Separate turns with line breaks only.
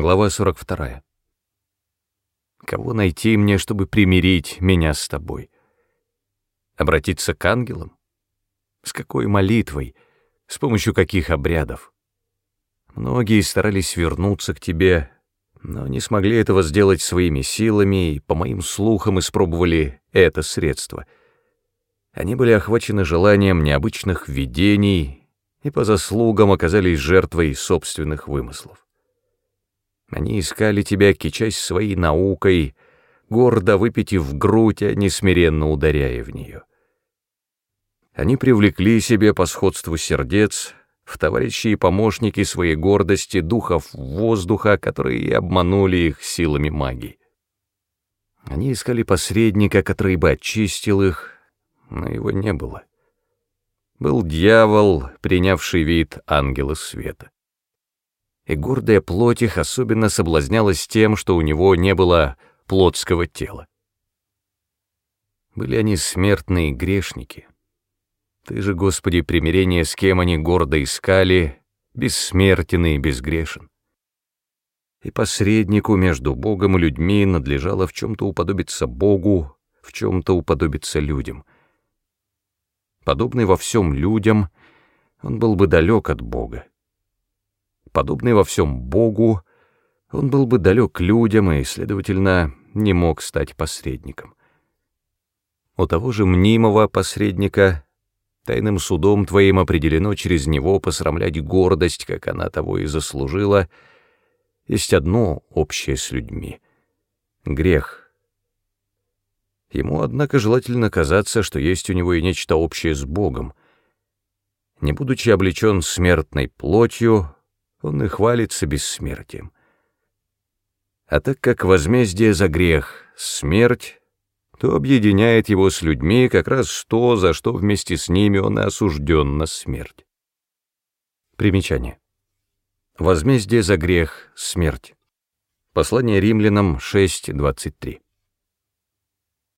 Глава 42. Кого найти мне, чтобы примирить меня с тобой? Обратиться к ангелам? С какой молитвой? С помощью каких обрядов? Многие старались вернуться к тебе, но не смогли этого сделать своими силами и, по моим слухам, испробовали это средство. Они были охвачены желанием необычных видений и по заслугам оказались жертвой собственных вымыслов. Они искали тебя, кичась своей наукой, гордо выпитив грудь, а не смиренно ударяя в нее. Они привлекли себе по сходству сердец в товарищи и помощники своей гордости духов воздуха, которые обманули их силами магии. Они искали посредника, который бы очистил их, но его не было. Был дьявол, принявший вид ангела света и гордая плоть их особенно соблазнялась тем, что у него не было плотского тела. Были они смертные грешники. Ты же, Господи, примирение с кем они гордо искали, бессмертен и безгрешен. И посреднику между Богом и людьми надлежало в чем-то уподобиться Богу, в чем-то уподобиться людям. Подобный во всем людям, он был бы далек от Бога подобный во всем Богу, он был бы далек людям и, следовательно, не мог стать посредником. У того же мнимого посредника тайным судом твоим определено через него посрамлять гордость, как она того и заслужила, есть одно общее с людьми — грех. Ему, однако, желательно казаться, что есть у него и нечто общее с Богом. Не будучи облечен смертной плотью, он и хвалится бессмертием. А так как возмездие за грех — смерть, то объединяет его с людьми как раз то, за что вместе с ними он и осужден на смерть. Примечание. Возмездие за грех — смерть. Послание римлянам 6.23.